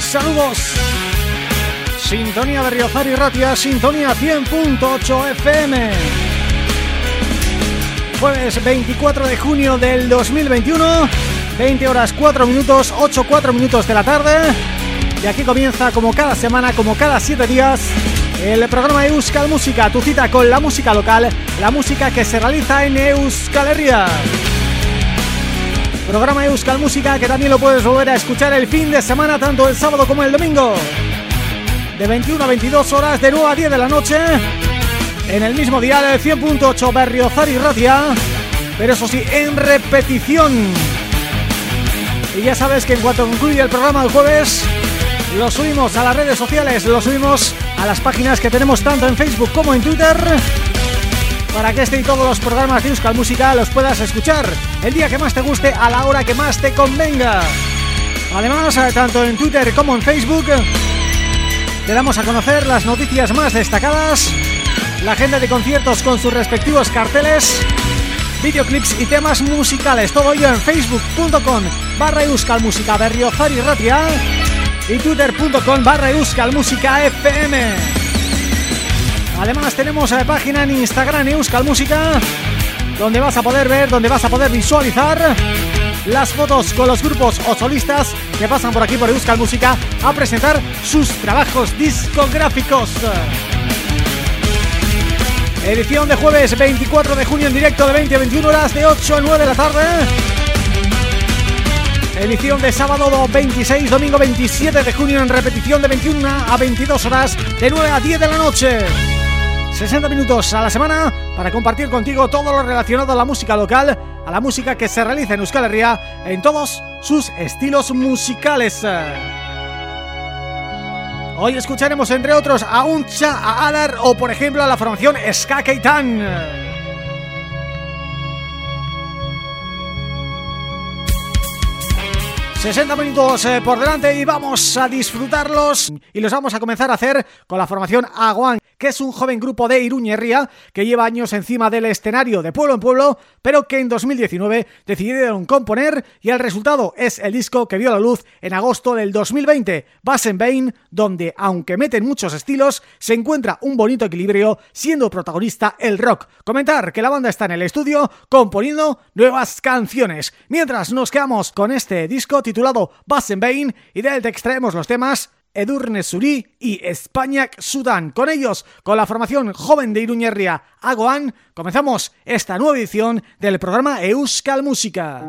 Saludos. Sintonía de Riozar y Ratia, Sintonía 100.8 FM. Jueves 24 de junio del 2021, 20 horas 4 minutos, 8 4 minutos de la tarde. Y aquí comienza como cada semana, como cada 7 días, el programa Euskal Música, tu cita con la música local, la música que se realiza en Euskal Herria programa Euskal Música que también lo puedes volver a escuchar el fin de semana, tanto el sábado como el domingo. De 21 a 22 horas, de 9 a 10 de la noche, en el mismo día del 100.8 Berriozar y Ratia, pero eso sí, en repetición. Y ya sabes que en cuanto concluye el programa el jueves, lo subimos a las redes sociales, lo subimos a las páginas que tenemos tanto en Facebook como en Twitter para que este y todos los programas de Euskal Música los puedas escuchar el día que más te guste, a la hora que más te convenga. Además, tanto en Twitter como en Facebook, te damos a conocer las noticias más destacadas, la agenda de conciertos con sus respectivos carteles, videoclips y temas musicales. Todo ello en facebook.com barra Euskal Música Berriozar y Ratia y twitter.com barra Euskal Música FM. Además tenemos la página en Instagram Euskal Música donde vas a poder ver, donde vas a poder visualizar las fotos con los grupos o solistas que pasan por aquí por Euskal Música a presentar sus trabajos discográficos. Edición de jueves 24 de junio en directo de 20 a 21 horas de 8 a 9 de la tarde. Edición de sábado 26, domingo 27 de junio en repetición de 21 a 22 horas de 9 a 10 de la noche. 60 minutos a la semana para compartir contigo todo lo relacionado a la música local, a la música que se realiza en Euskal Herria en todos sus estilos musicales. Hoy escucharemos entre otros a Uncha, a Adar o por ejemplo a la formación Ska Keitan. 60 minutos eh, por delante y vamos a disfrutarlos y los vamos a comenzar a hacer con la formación Aguan que es un joven grupo de Iruñerría que lleva años encima del escenario de pueblo en pueblo, pero que en 2019 decidieron componer y el resultado es el disco que vio la luz en agosto del 2020, Bass Bane, donde, aunque meten muchos estilos, se encuentra un bonito equilibrio siendo protagonista el rock. Comentar que la banda está en el estudio componiendo nuevas canciones, mientras nos quedamos con este disco titulado Bane y del que extraemos los temas Edurne Suri y España Sudán. Con ellos, con la formación joven de Iruñerria Agoan, comenzamos esta nueva edición del programa Euskal Música.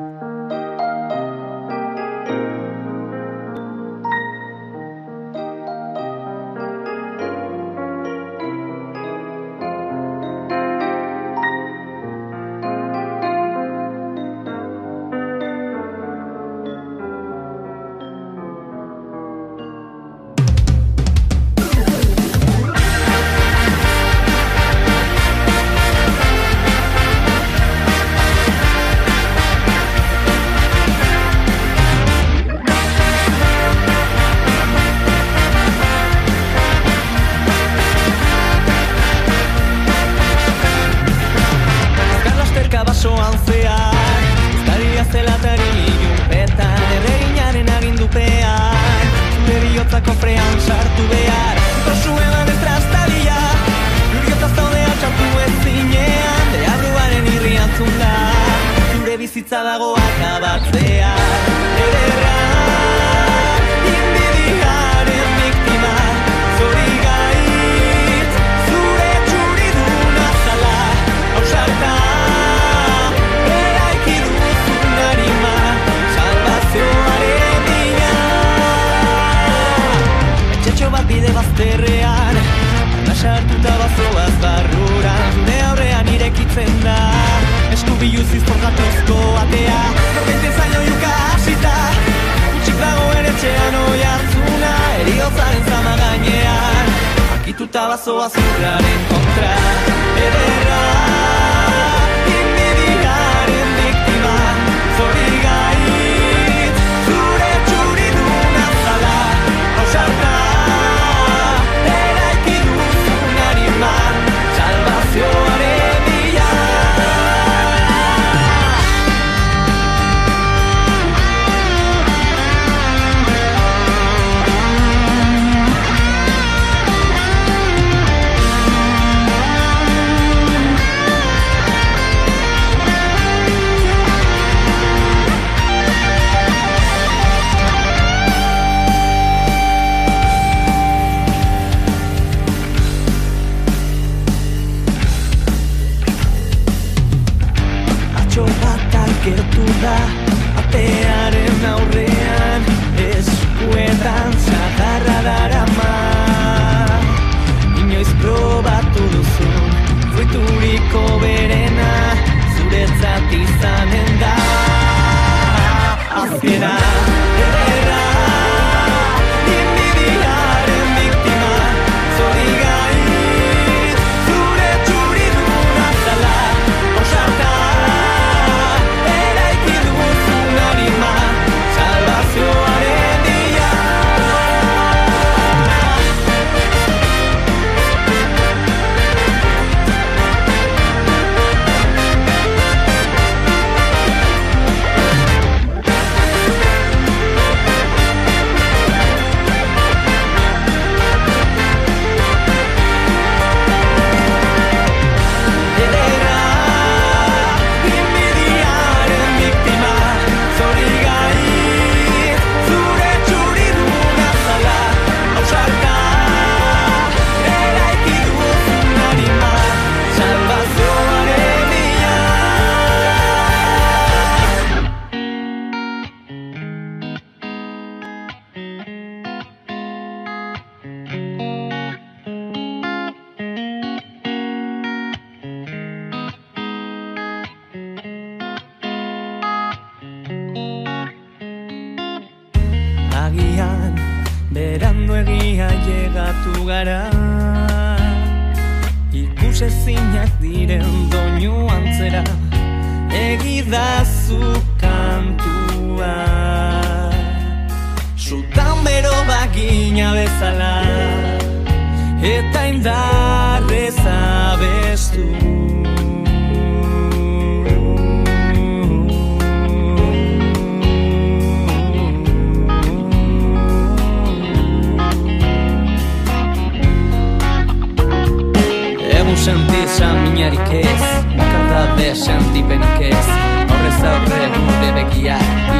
Sentisa minarik ez Bakarra de sentipenik ez Horrez aurre gure begia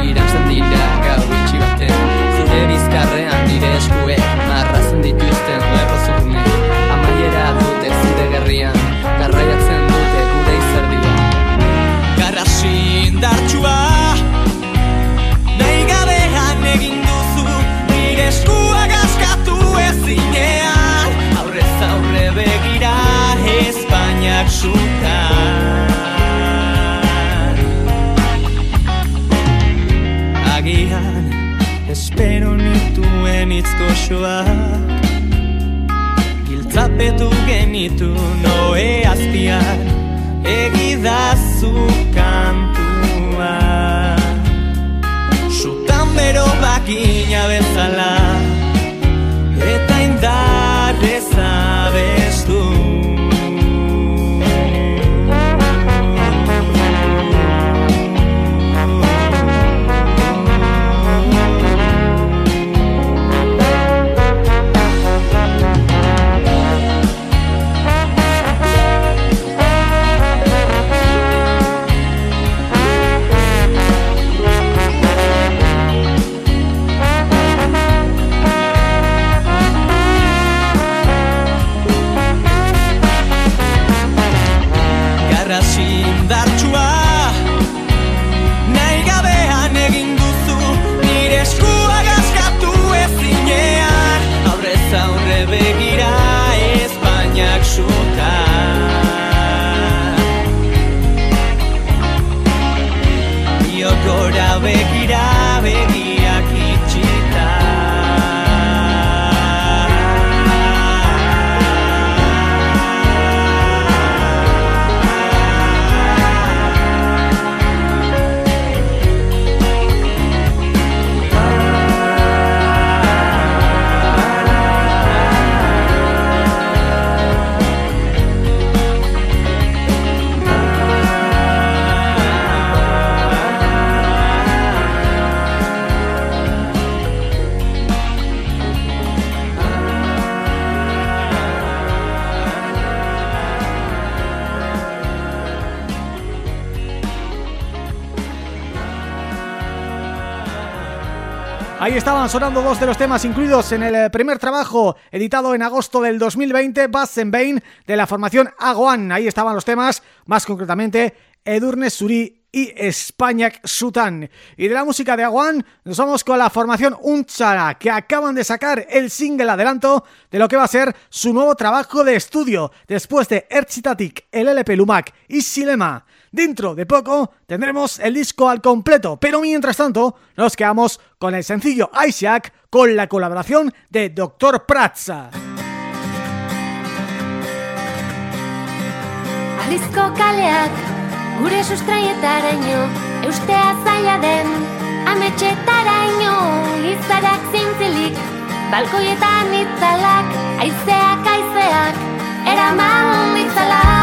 Irantzen dira gau itxi baten. Zure bizkarrean nire eskue Marrazen dituzten lerro zurne Amaiera dute zure gerrian Garraiatzen dute gure izerdia. Garra sindartxua Nahi gabean egin Zutan Agian espero nituen itzko soak Giltzapetu genitu noe azpian Egidazu kantua. Zutan bero bakina bezala estaban sonando dos de los temas incluidos en el eh, primer trabajo editado en agosto del 2020, Bass Bane, de la formación Aguan. Ahí estaban los temas, más concretamente Edurne Suri y Españac Sutan. Y de la música de Aguan nos vamos con la formación Unchara, que acaban de sacar el single adelanto de lo que va a ser su nuevo trabajo de estudio, después de Erchitatic, el LP Lumac y Silema. Dentro de poco tendremos el disco al completo, pero mientras tanto nos quedamos con el sencillo Isaac con la colaboración de Dr. Pratza. Alizko kaleak gure sustraietaraino eustea zaila den. Ametxetaraino izarak zintzilik. Balkoietan itzalak aizeak aizeak eraman ditzalak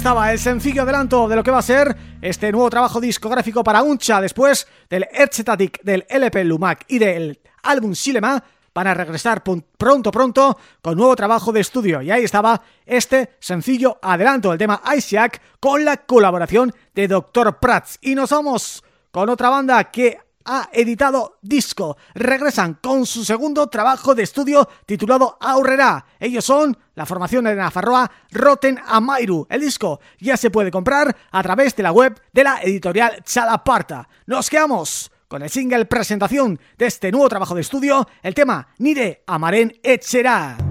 estaba el sencillo adelanto de lo que va a ser este nuevo trabajo discográfico para Uncha después del Ertzetatic, del LP Lumac y del álbum Silema para regresar pronto pronto con nuevo trabajo de estudio y ahí estaba este sencillo adelanto, el tema Isaac con la colaboración de Dr. Prats y nos vamos con otra banda que ha editado disco. Regresan con su segundo trabajo de estudio titulado Aurrera. Ellos son la formación de Nafarroa Roten Amairu. El disco ya se puede comprar a través de la web de la editorial Chalaparta. Nos quedamos con el single presentación de este nuevo trabajo de estudio, el tema Nire Amaren Echera.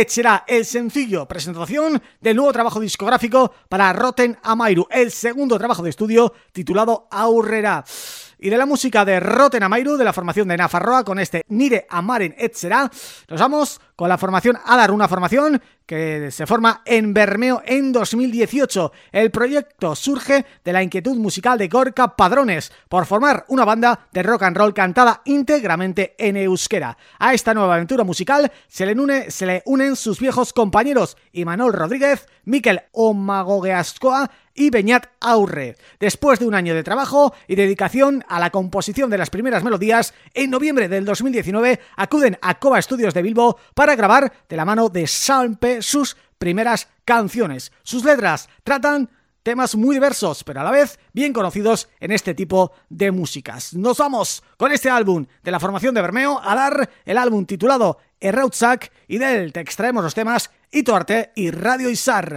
Etxera, el sencillo presentación del nuevo trabajo discográfico para Rotten Amairu, el segundo trabajo de estudio titulado Aurrera. Y de la música de Roten Amairu, de la formación de Nafarroa, con este Nire Amaren Etxera, nos vamos con la formación Adar, una formación que se forma en Bermeo en 2018. El proyecto surge de la inquietud musical de Gorka Padrones por formar una banda de rock and roll cantada íntegramente en euskera. A esta nueva aventura musical se le, une, se le unen sus viejos compañeros Imanol Rodríguez, Miquel Omagogeascoa y Beñat Aurre. Después de un año de trabajo y dedicación a la composición de las primeras melodías, en noviembre del 2019 acuden a Cova Studios de Bilbo para grabar de la mano de Salpe sus primeras canciones. Sus letras tratan temas muy diversos, pero a la vez bien conocidos en este tipo de músicas. Nos vamos con este álbum de la formación de Bermeo a dar el álbum titulado Errautzak y del te extraemos los temas Ito Arte y Radio Isar.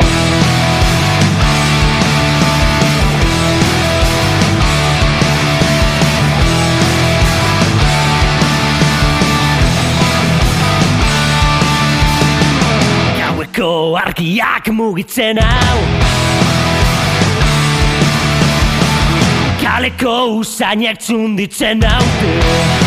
Argiak mugitzen hau. Kaleko usainak txunditzen haute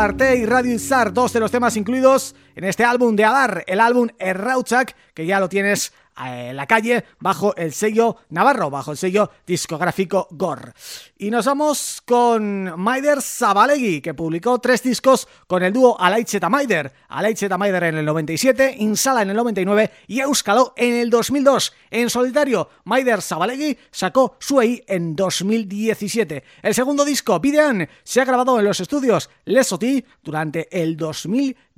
Arte y Radio Izar, dos de los temas incluidos en este álbum de Adar, el álbum Errauchak, que ya lo tienes en la calle bajo el sello Navarro, bajo el sello discográfico GOR. Y nos vamos con Maider Zabalegui, que publicó tres discos con el dúo Alaicheta Maider. Alaicheta Maider en el 97, Insala en el 99 y Euskalo en el 2002. En solitario, Maider Zabalegui sacó Suei en 2017. El segundo disco, Videan, se ha grabado en los estudios Lesoti durante el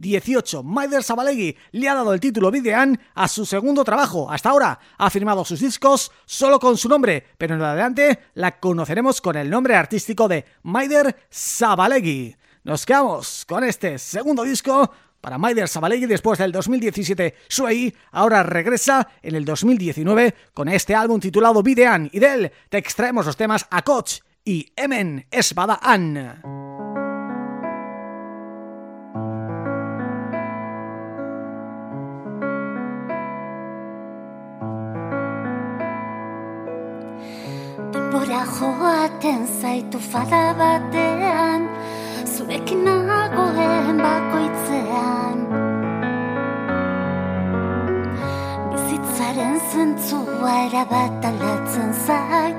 2018. Maider Zabalegui le ha dado el título Videan a su segundo trabajo. Hasta ahora ha firmado sus discos solo con su nombre, pero en adelante la conoceremos con el nombre artístico de Maider Sabalegui. Nos quedamos con este segundo disco para Maider Sabalegui después del 2017 Suey, ahora regresa en el 2019 con este álbum titulado Videan y de él te extraemos los temas Akoch y Emen Esbadaan. Denbora joaten zaitu fada batean Zurekin nagoen bakoitzean. Bizitzaren zentzua erabat aldatzen zait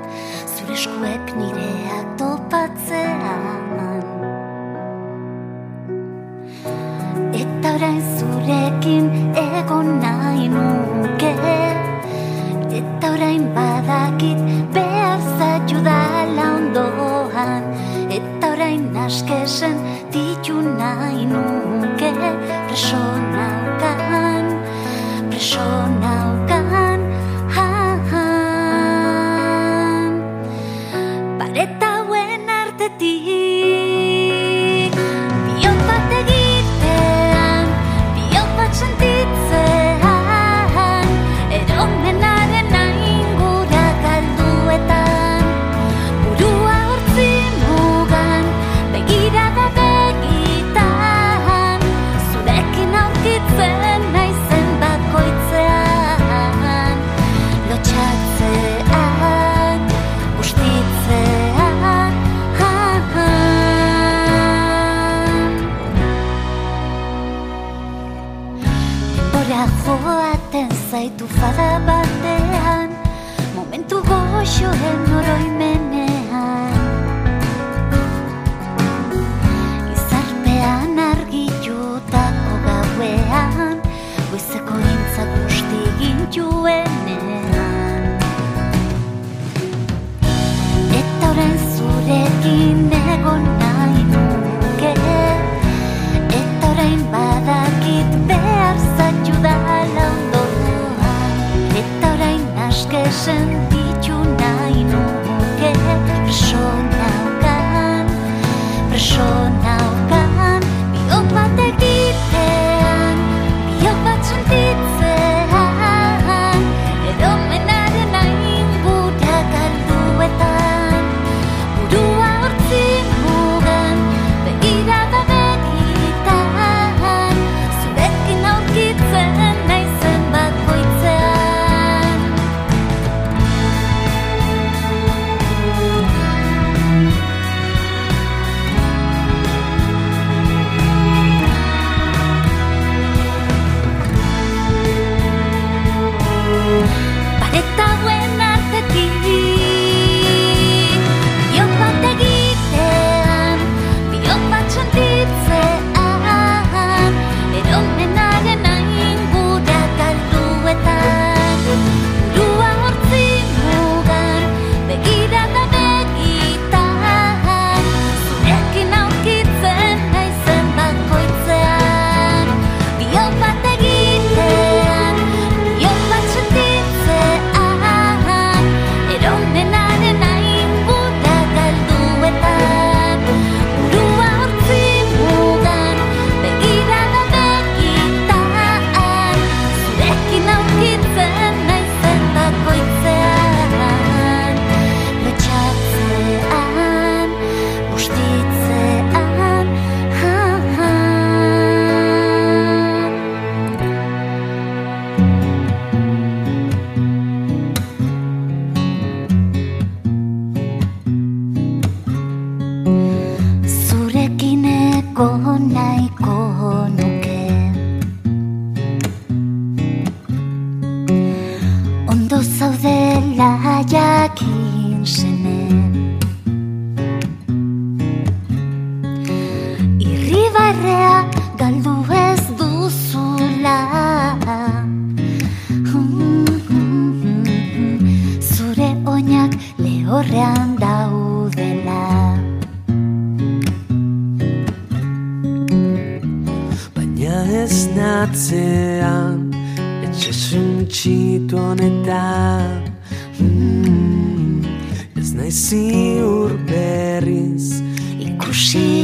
Zure eskuek nireak topatzean Eta orain zurekin egon nahi nuke Eta orain badakit behar zaitu dala ondoan Eta orain askesen ditu nahi nuke Preso naukan, preso ha, ha. Pareta hauen artetik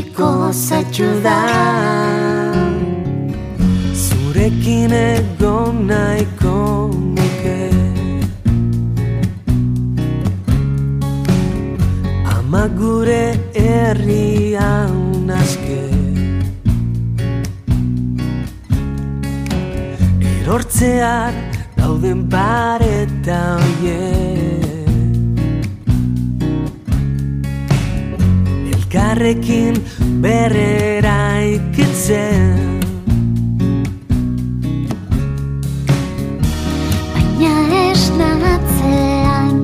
ikusiko zaitu da Zurekin egon nahiko nuke. Ama gure herrian aske. Erortzear dauden pareta oie Elkarrekin berrera ikitzen. Baina esnatzean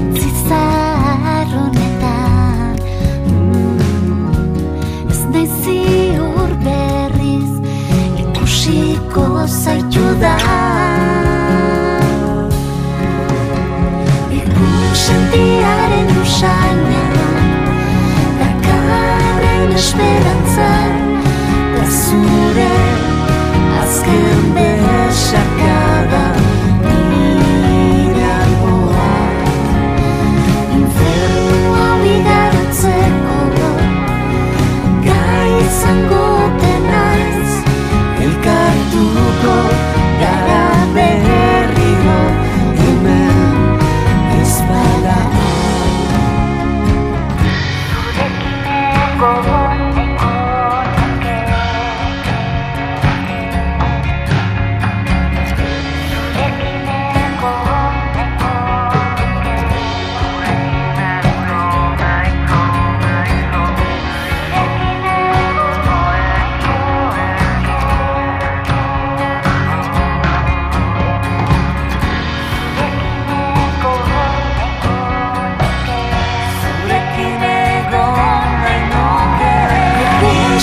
Utzi zahar honetan. Ez nahi ziur berriz Ikusiko zaitu da. Ikusentiaren Dakarren esperantza Da zure azken besakada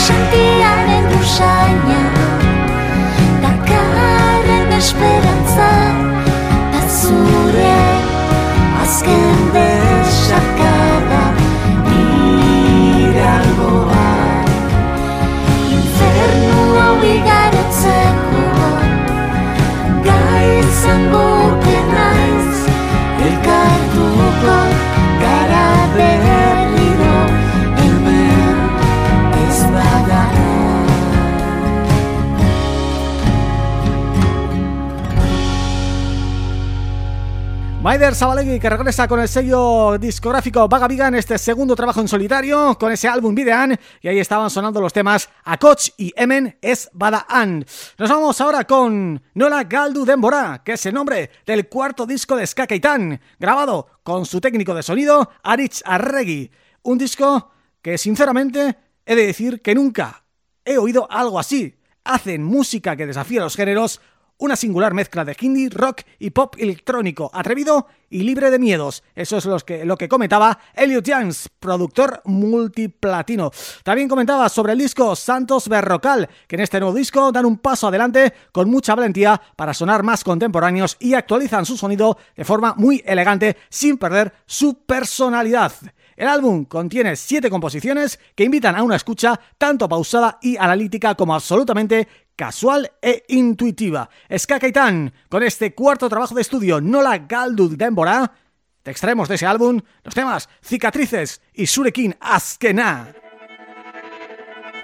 Sentiaren usaina Dakarren esperantza Maider Zabalegui que regresa con el sello discográfico Vaga Viga en este segundo trabajo en solitario con ese álbum Videan y ahí estaban sonando los temas Akoch y Emen es Badaan. Nos vamos ahora con Nola Galdu Dembora, que es el nombre del cuarto disco de Ska Keitan, grabado con su técnico de sonido Arich Arregui. Un disco que sinceramente he de decir que nunca he oído algo así. Hacen música que desafía los géneros una singular mezcla de indie, rock y pop electrónico, atrevido y libre de miedos. Eso es lo que, lo que comentaba Elliot Jans, productor multiplatino. También comentaba sobre el disco Santos Berrocal, que en este nuevo disco dan un paso adelante con mucha valentía para sonar más contemporáneos y actualizan su sonido de forma muy elegante sin perder su personalidad. El álbum contiene siete composiciones que invitan a una escucha tanto pausada y analítica como absolutamente casual e intuitiva. Ska con este cuarto trabajo de estudio Nola Galdu Dembora, te extraemos de ese álbum los temas Cicatrices y Surekin Askena.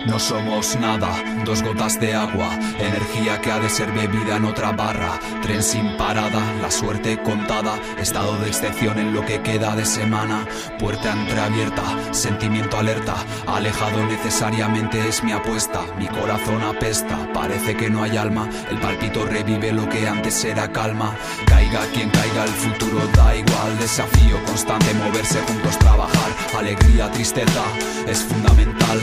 No somos nada, dos gotas de agua, energía que ha de ser bebida en otra barra, tren sin parada, la suerte contada, estado de excepción en lo que queda de semana, puerta entreabierta, sentimiento alerta, alejado necesariamente es mi apuesta, mi corazón apesta, parece que no hay alma, el palpito revive lo que antes era calma, caiga quien caiga, el futuro da igual, desafío constante, moverse juntos, trabajar, alegría, tristeza, es fundamental,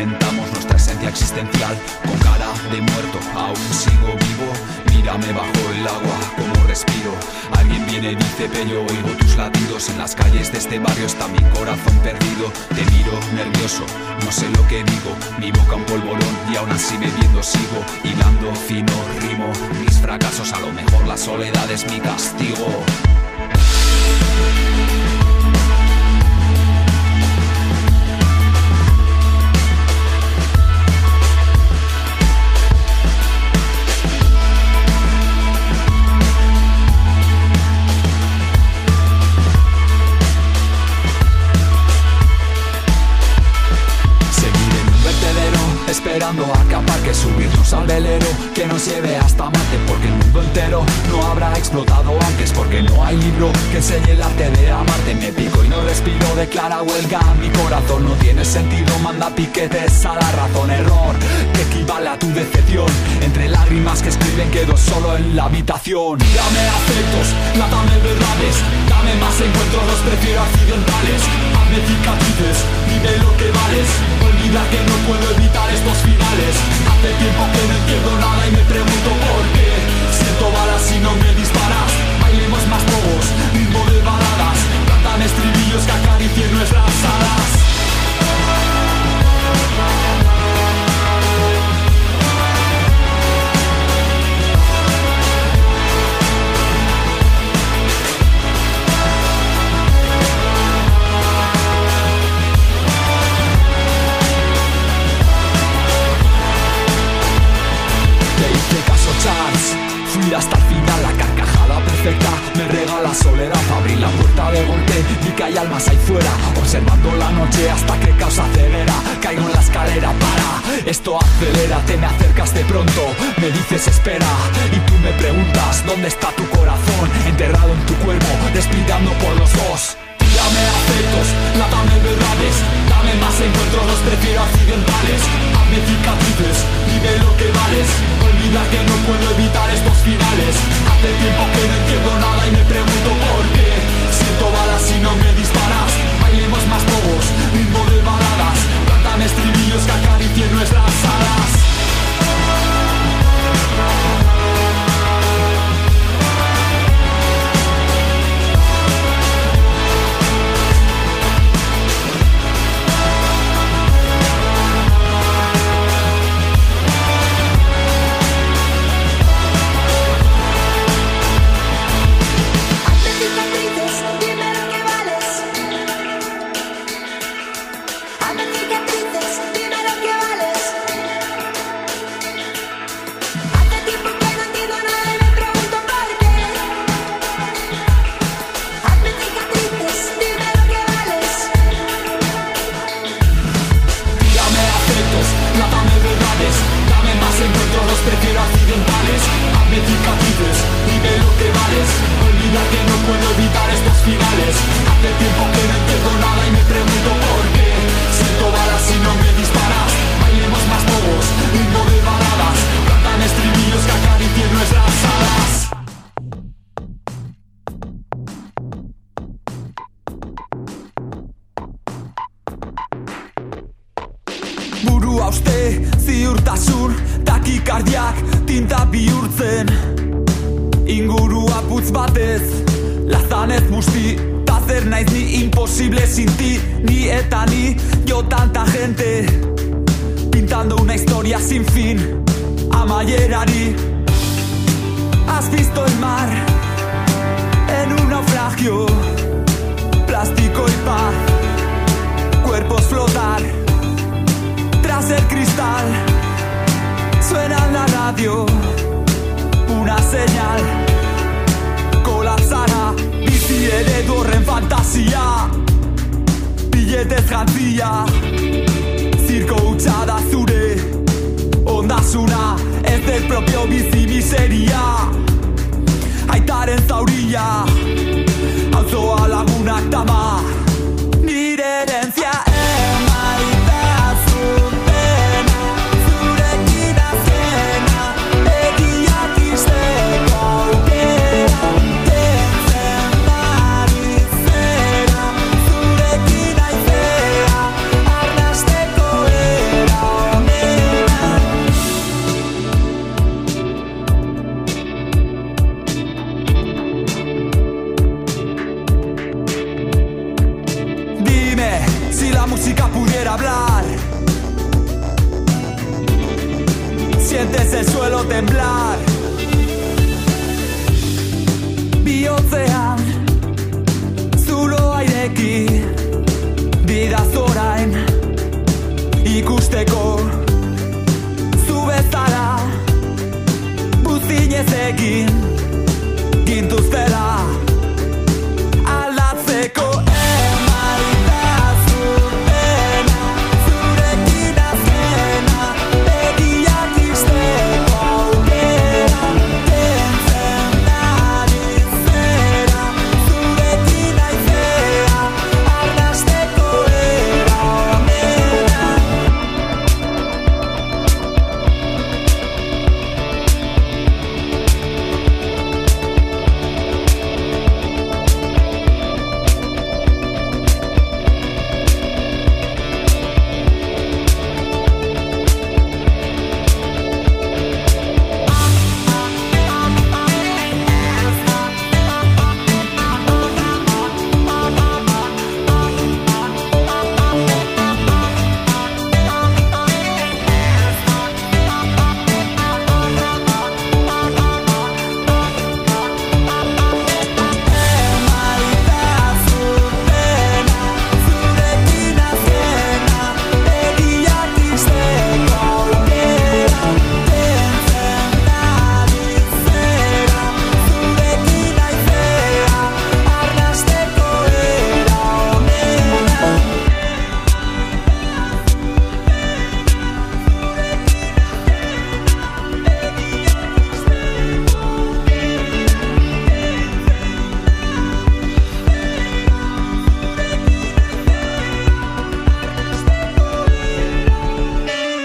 experimentamos nuestra esencia existencial. Con cara de muerto, aún sigo vivo, mírame bajo el agua como respiro, alguien viene dice pello, oigo tus latidos, en las calles de este barrio. Está mi corazón perdido, te miro nervioso, no sé lo que digo, mi boca un polvorón y aún así bebiendo sigo, hilando fino rimo, mis fracasos a lo mejor la soledad es mi castigo. Velero que nos lleve hasta Marte Porque el mundo entero no habrá explotado antes Porque no hay libro que enseñe el arte de amarte. Me pico y no respiro, declara huelga Mi corazón no tiene sentido, manda piquetes a la razón. Error que equivale a tu decepción Entre lágrimas que escriben quedo solo en la habitación. Dame afectos, dame verdades Dame más encuentros, los prefiero accidentales. Hazme cicatrices, dime lo que vales Olvida que no puedo evitar estos finales Hace tiempo que no entiendo nada y me pregunto por qué. Siento balas y no me disparas. Bailemos más bobos, ritmo de baladas. Cantan estribillos que acaricien nuestras sientes el suelo temblar.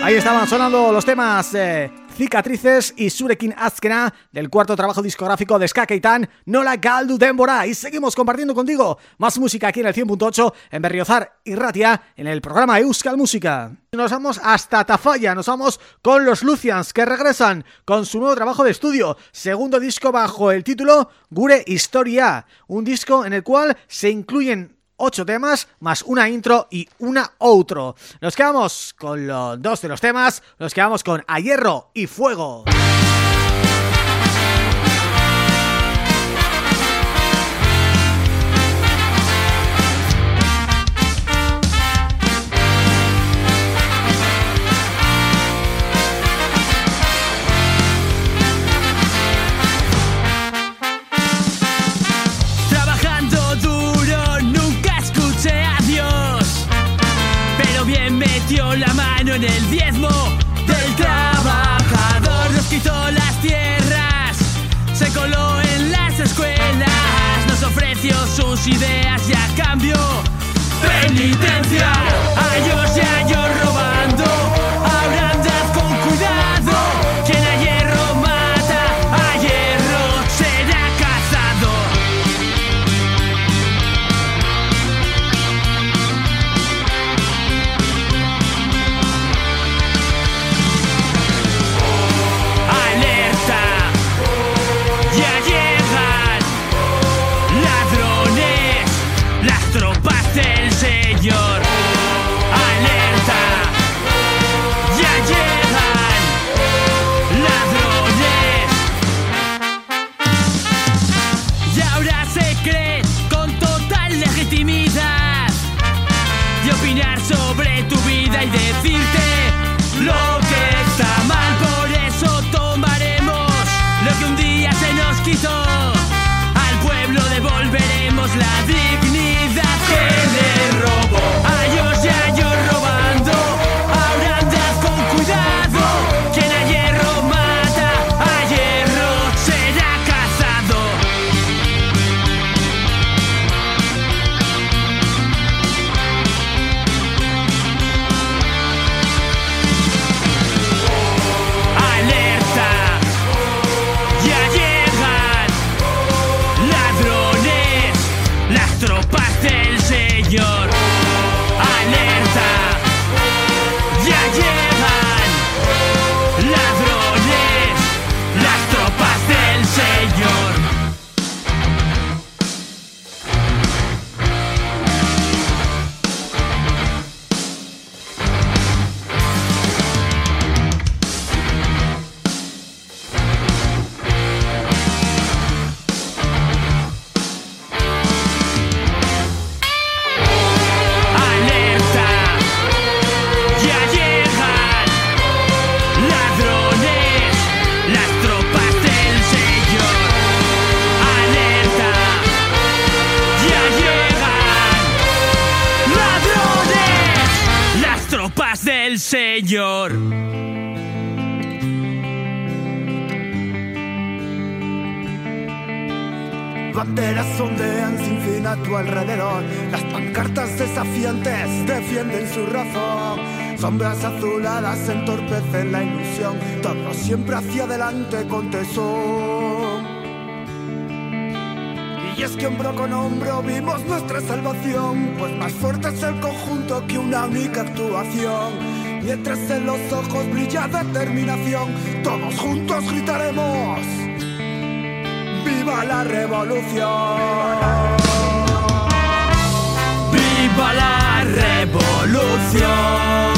Ahí estaban sonando los temas eh, Cicatrices y Surekin Azkena del cuarto trabajo discográfico de Ska Keitan, Nola Galdu Dembora. Y seguimos compartiendo contigo más música aquí en el 100.8 en Berriozar y Ratia en el programa Euskal Música. Nos vamos hasta Tafalla, nos vamos con los Lucians que regresan con su nuevo trabajo de estudio, segundo disco bajo el título Gure Historia, un disco en el cual se incluyen ocho temas, más una intro y una outro. Nos quedamos con los dos de los temas, nos quedamos con A Hierro y Fuego. En el diezmo del trabajador. Nos quitó las tierras, se coló en las escuelas, nos ofreció sus ideas y a cambio penitencia. Años Sombras azuladas entorpecen la ilusión, todo siempre hacia adelante con tesón. Y es que hombro con hombro vimos nuestra salvación, pues más fuerte es el conjunto que una única actuación. Mientras en los ojos brilla determinación, todos juntos gritaremos: ¡Viva la revolución! ¡Viva la revolución! revoluzione.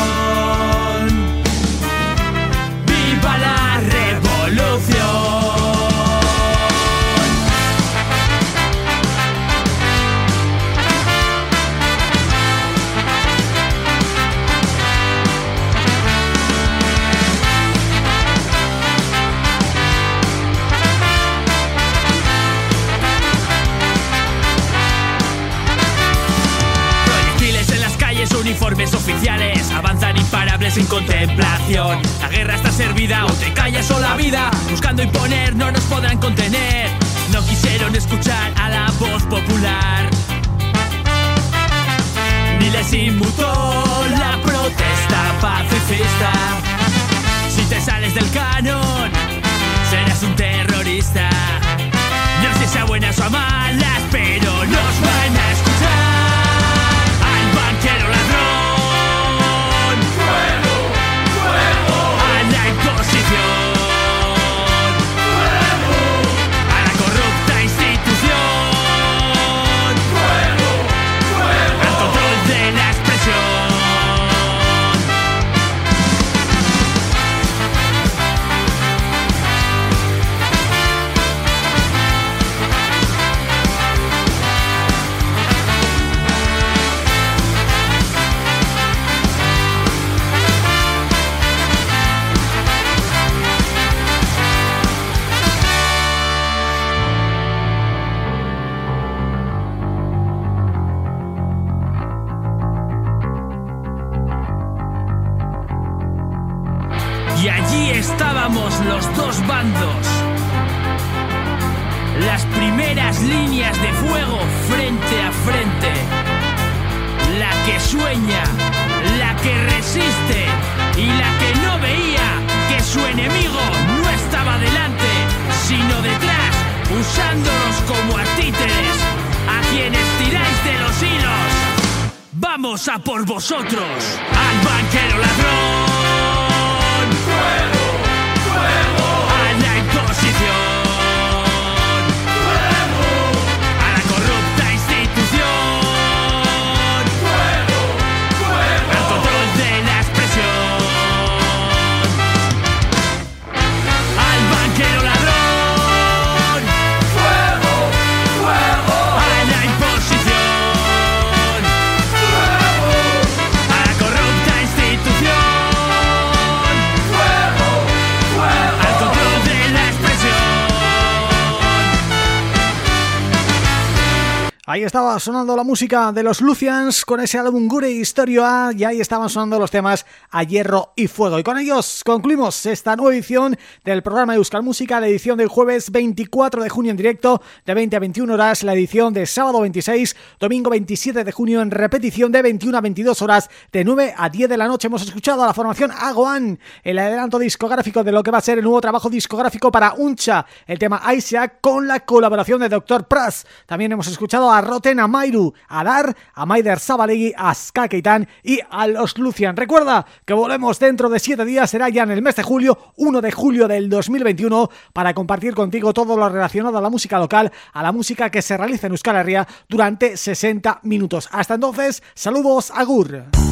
Oficiales avanzan imparables sin contemplación. La guerra está servida o te callas o la vida. Buscando imponer no nos podrán contener. No quisieron escuchar a la voz popular. Ni les inmutó la protesta pacifista. Si te sales del canon, serás un terrorista. No sé si sea buenas o malas, pero nos van a escuchar. Sonando la música de los Lucians con ese álbum Gure Historia y ahí estaban sonando los temas A Hierro y Fuego. Y con ellos concluimos esta nueva edición del programa de Euskal Música, la edición del jueves 24 de junio en directo de 20 a 21 horas, la edición de sábado 26, domingo 27 de junio en repetición de 21 a 22 horas de 9 a 10 de la noche. Hemos escuchado a la formación Agoan, el adelanto discográfico de lo que va a ser el nuevo trabajo discográfico para Uncha, el tema Isaac con la colaboración de Dr. Pras. También hemos escuchado a Roten, a Mairu, a Dar, a Maider Zabalegui, a Ska Keitan y a los Lucian. Recuerda que volvemos dentro de 7 días, será ya en el mes de julio, 1 de julio del 2021, para compartir contigo todo lo relacionado a la música local, a la música que se realiza en Euskal Herria durante 60 minutos. Hasta entonces, saludos, agur.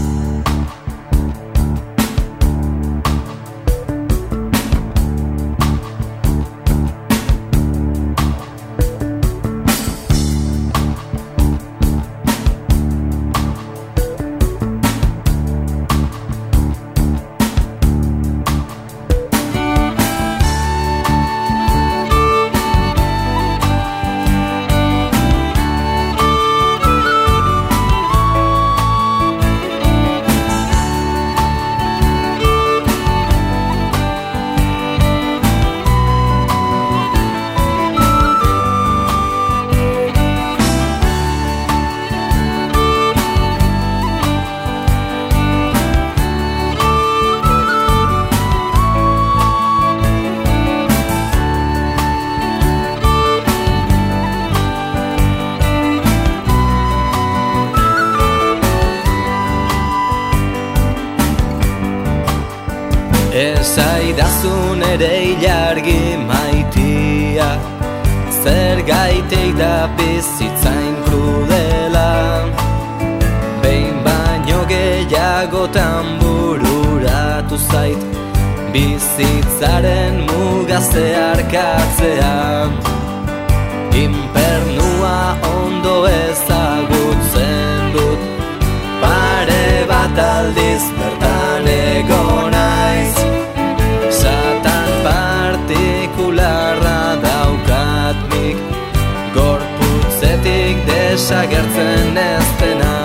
Desagertzen ez dena.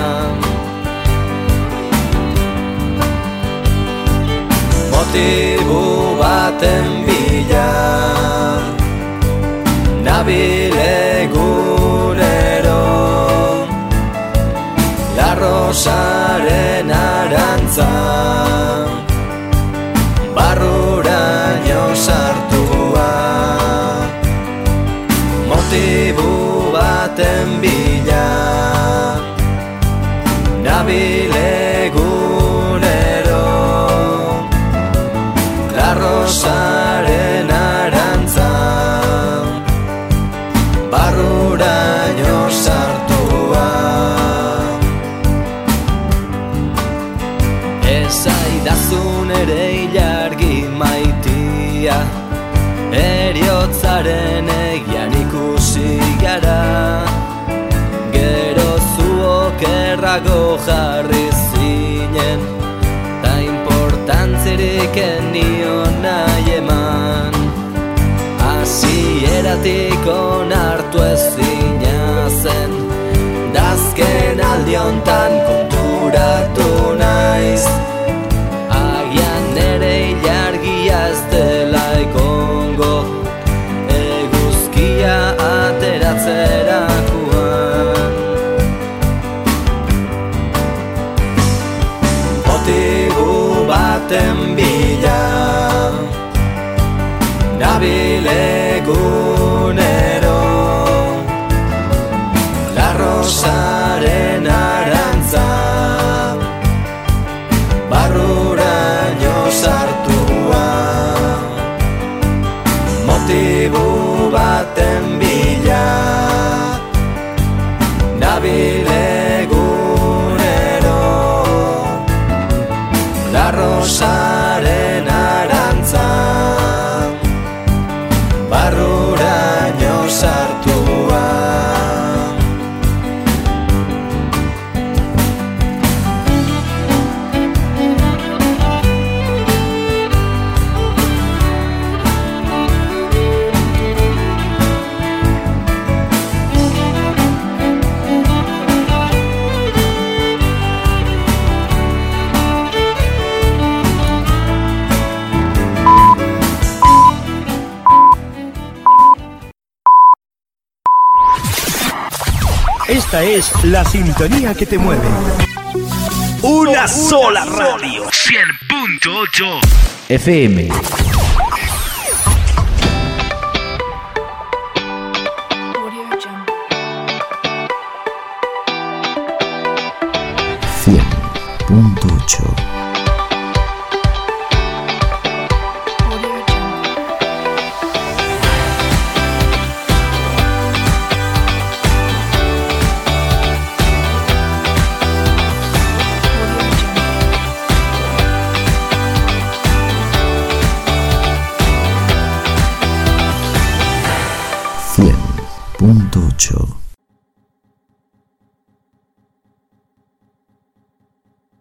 Motibu baten bila Nabil egunero. La rosaren arantza aurretik onartu ezina zen? Dazken aldi hontan konturatu naiz. Agian nere ilargia ez dela ikongo Eguzkia ateratzera baten bila Nabil es la sintonía que te mueve. Una sola radio. 100.8 FM.